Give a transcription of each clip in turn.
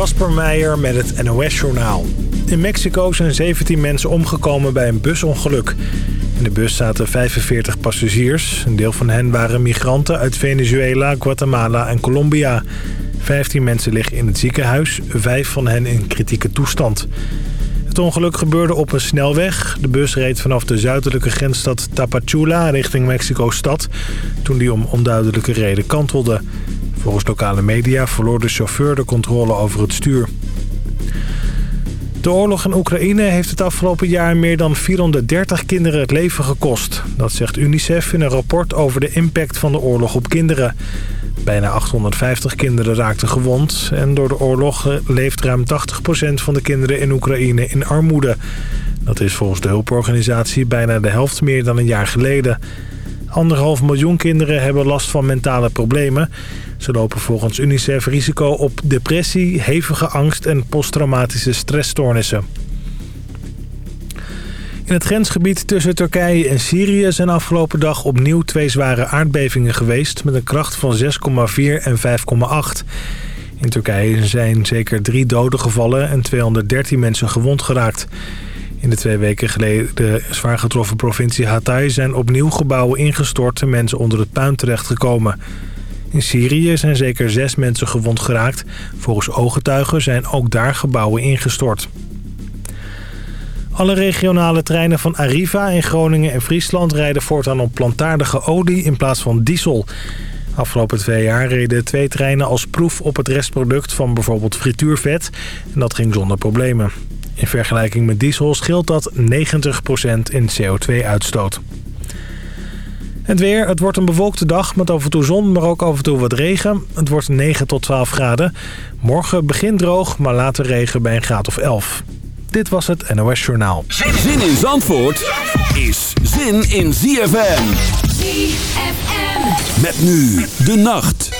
Kasper Meijer met het NOS-journaal. In Mexico zijn 17 mensen omgekomen bij een busongeluk. In de bus zaten 45 passagiers. Een deel van hen waren migranten uit Venezuela, Guatemala en Colombia. 15 mensen liggen in het ziekenhuis, vijf van hen in kritieke toestand. Het ongeluk gebeurde op een snelweg. De bus reed vanaf de zuidelijke grensstad Tapachula richting Mexico-stad... toen die om onduidelijke reden kantelde. Volgens lokale media verloor de chauffeur de controle over het stuur. De oorlog in Oekraïne heeft het afgelopen jaar meer dan 430 kinderen het leven gekost. Dat zegt UNICEF in een rapport over de impact van de oorlog op kinderen. Bijna 850 kinderen raakten gewond en door de oorlog leeft ruim 80% van de kinderen in Oekraïne in armoede. Dat is volgens de hulporganisatie bijna de helft meer dan een jaar geleden. Anderhalf miljoen kinderen hebben last van mentale problemen. Ze lopen volgens UNICEF risico op depressie, hevige angst en posttraumatische stressstoornissen. In het grensgebied tussen Turkije en Syrië zijn afgelopen dag opnieuw twee zware aardbevingen geweest... met een kracht van 6,4 en 5,8. In Turkije zijn zeker drie doden gevallen en 213 mensen gewond geraakt. In de twee weken geleden zwaar getroffen provincie Hatay zijn opnieuw gebouwen ingestort en mensen onder het puin terechtgekomen. In Syrië zijn zeker zes mensen gewond geraakt. Volgens ooggetuigen zijn ook daar gebouwen ingestort. Alle regionale treinen van Arriva in Groningen en Friesland rijden voortaan op plantaardige olie in plaats van diesel. Afgelopen twee jaar reden twee treinen als proef op het restproduct van bijvoorbeeld frituurvet. En dat ging zonder problemen. In vergelijking met diesel scheelt dat 90% in CO2-uitstoot. Het weer, het wordt een bewolkte dag met af en toe zon, maar ook af en toe wat regen. Het wordt 9 tot 12 graden. Morgen begint droog, maar later regen bij een graad of 11. Dit was het NOS Journaal. Zin in Zandvoort is zin in ZFM. ZFM. Met nu de nacht.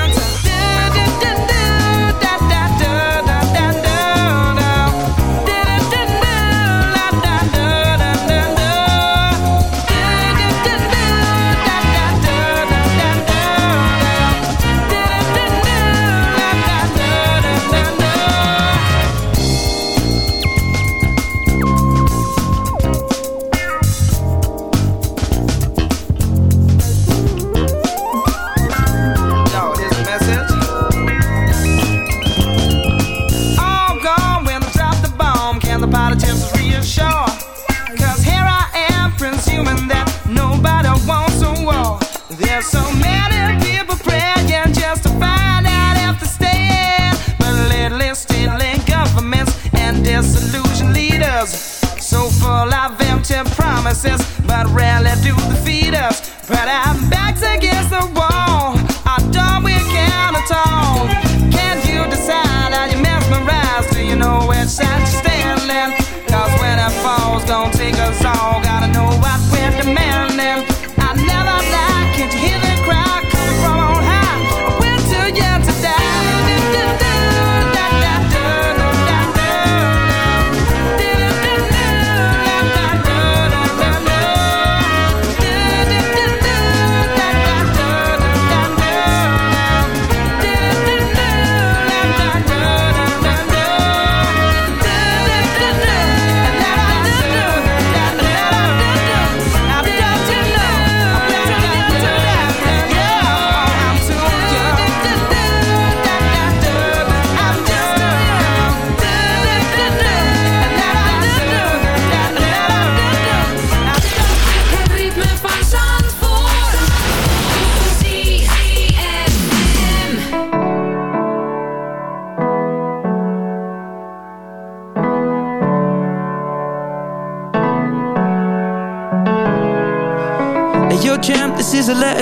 promises, but rarely do feed us. But I'm backs against the wall, our done we can at all. Can't you decide? Are you mesmerized? Do you know which side you're standing? Cause when it falls, gonna take us all.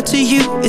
To you.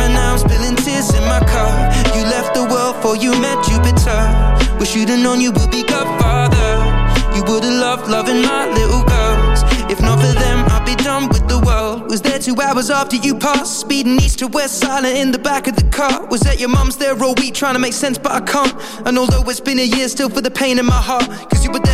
And now I'm spilling tears in my car. You left the world for you met Jupiter. Wish you'd have known you would be Godfather. You would've loved loving my little girls. If not for them, I'd be done with the world. Was there two hours after you passed, speeding east to west, silent in the back of the car. Was at your mum's there all week, trying to make sense, but I can't. And although it's been a year, still for the pain in my heart. Cause you were there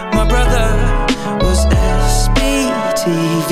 My brother was SBTV.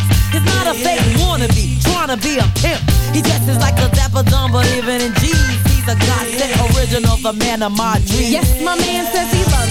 A fake wannabe, trying to be a pimp. He dresses like a dapper dumb, but even in jeans, he's a godsend original, the man of my dreams. Yes, my man says he loves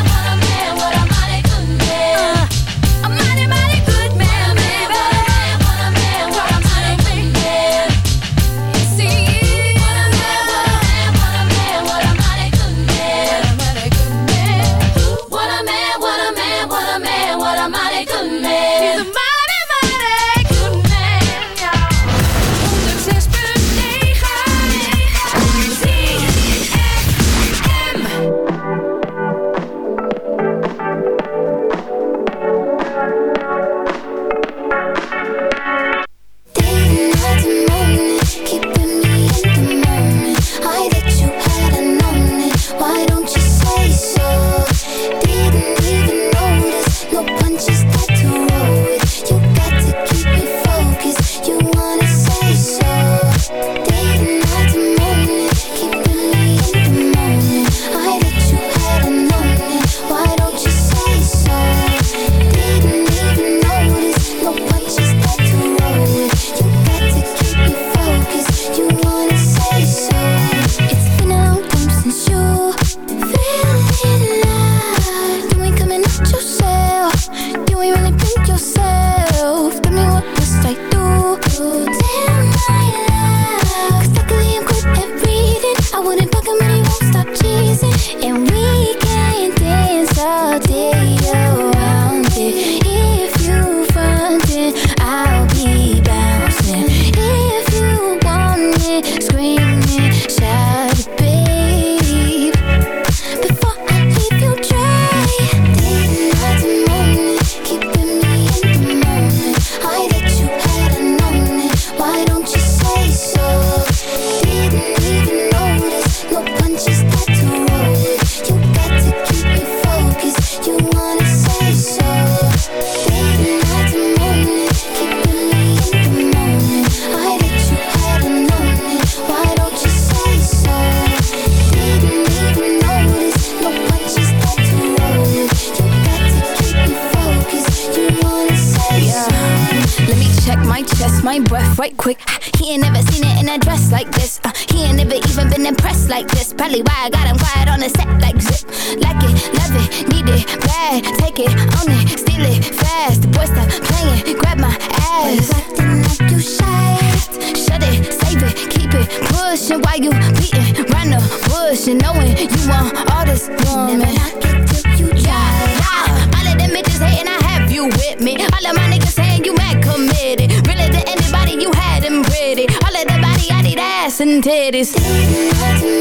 you beating round the bush and knowing you want all this woman. Never knock You yeah, yeah. All of them bitches hating, I have you with me. All of my niggas saying you mad committed. Really to anybody you had them pretty. All of that body, I need ass and titties.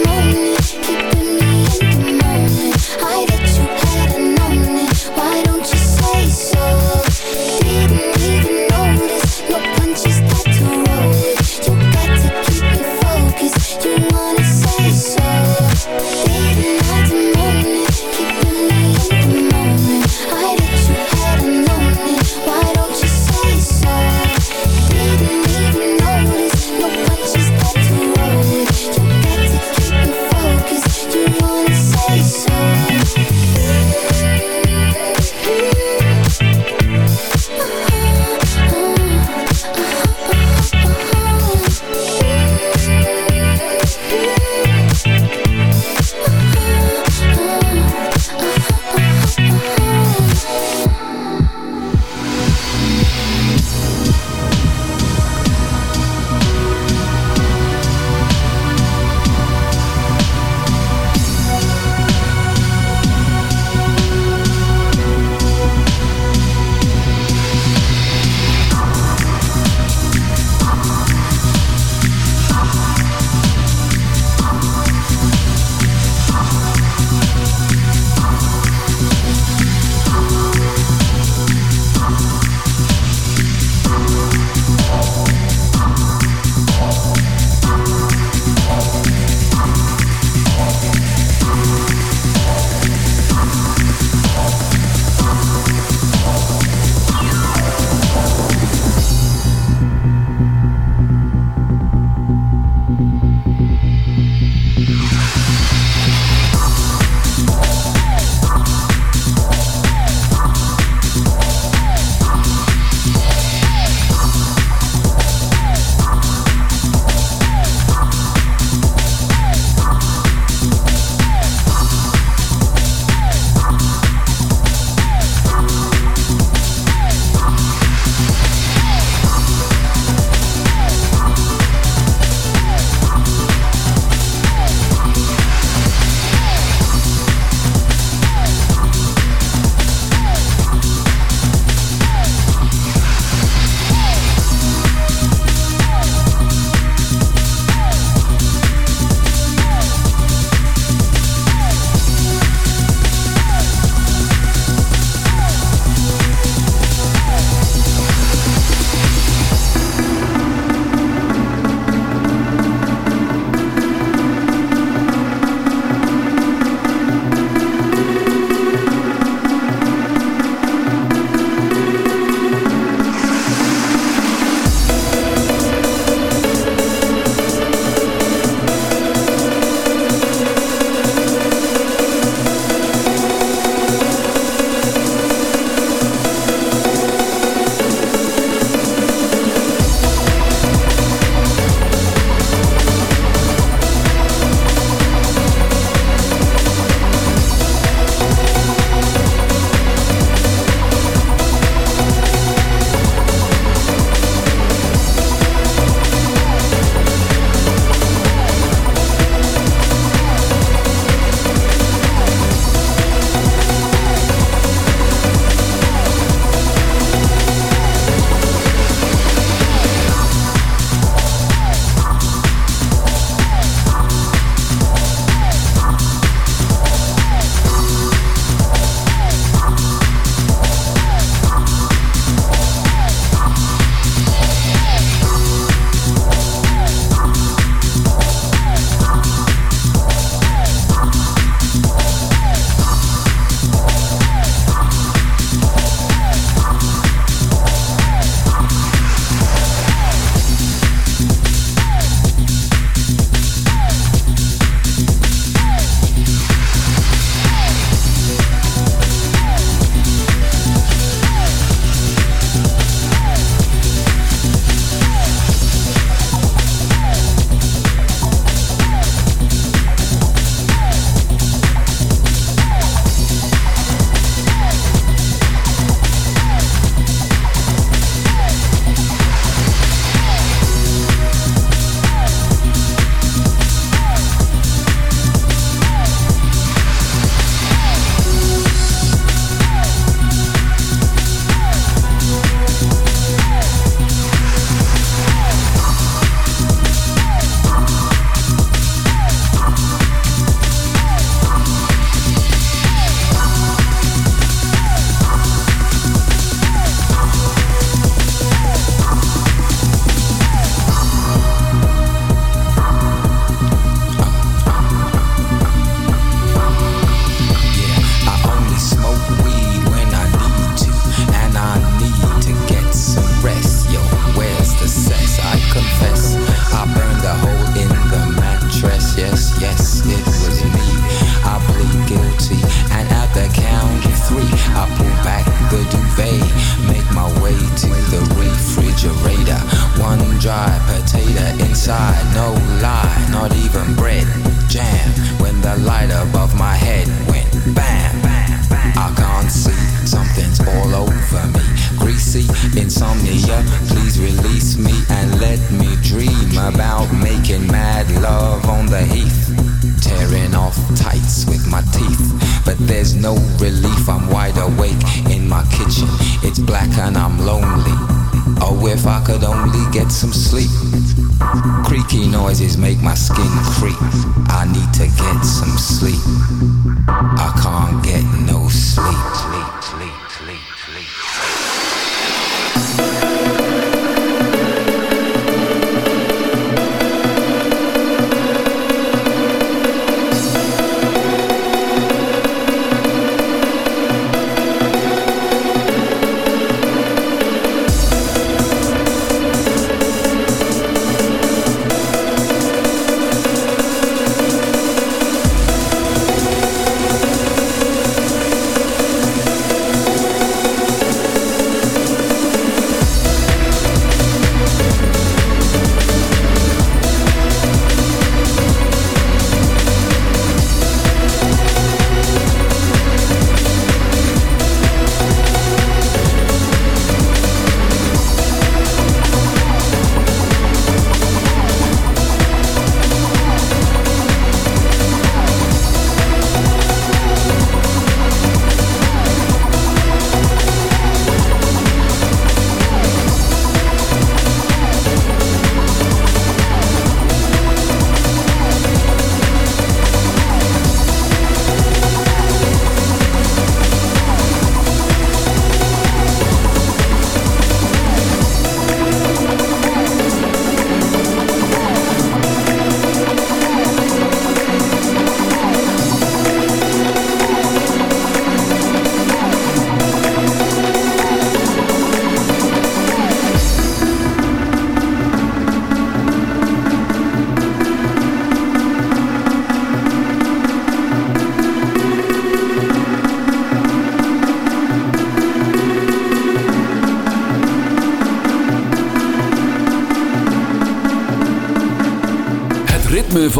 Skin